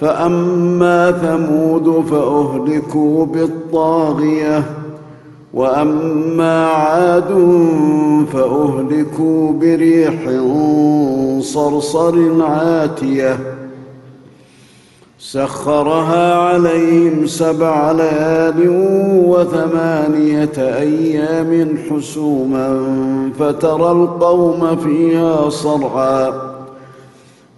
فأما ثمود فأهلكوا بالطاغية وأما عاد فأهلكوا بريح صرصر عاتية. سخرها عليهم سبع ليال وثمانية أيام حسوما فترى القوم فيها صرعا.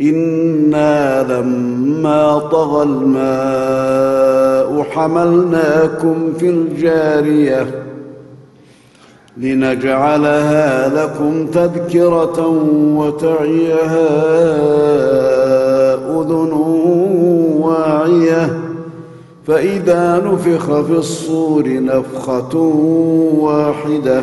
إنا لما طغى الماء حملناكم في الجارية لنجعلها لكم تذكرة وتعيها أذن واعية فإذا نفخ في الصور نفخة واحدة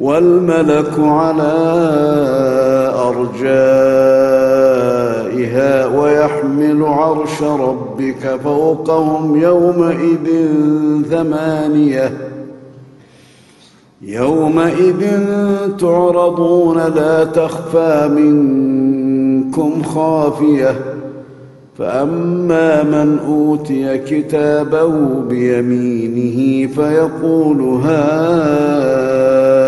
والملك على أرجائها ويحمل عرش ربك فوقهم يومئذ ثمانية. يومئذ تعرضون لا تخفى منكم خافية. فأما من أوتي كتابه بيمينه فيقول هاؤم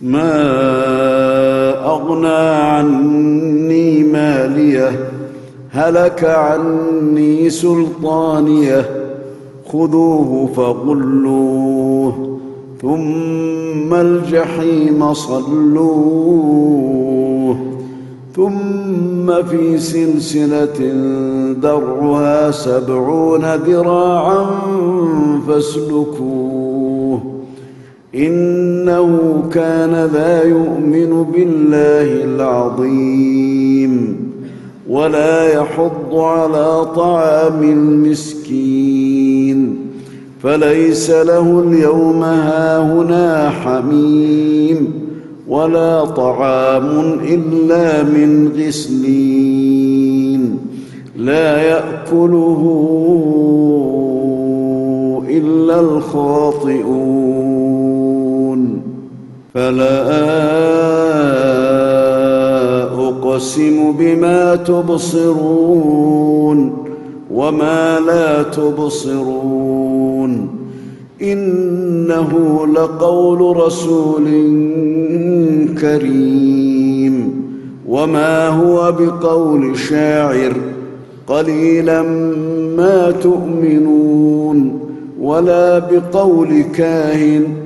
ما أغنى عني ماليه هلك عني سلطانيه خذوه فغلوه ثم الجحيم صلوه ثم في سلسلة درعها سبعون ذراعا فاسلكوه إنه كان ذا يؤمن بالله العظيم ولا يحض على طعام المسكين فليس له اليوم هاهنا حميم ولا طعام إلا من غسلين لا يأكله إلا الخاطئون فلا أقسم بما تبصرون وما لا تبصرون إنه لقول رسول كريم وما هو بقول شاعر قليلا ما تؤمنون ولا بقول كاهن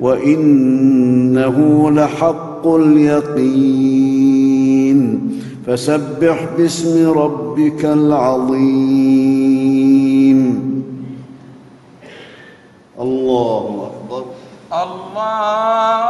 وإنه لحق اليقين. فسبح باسم ربك العظيم. الله أكبر. الله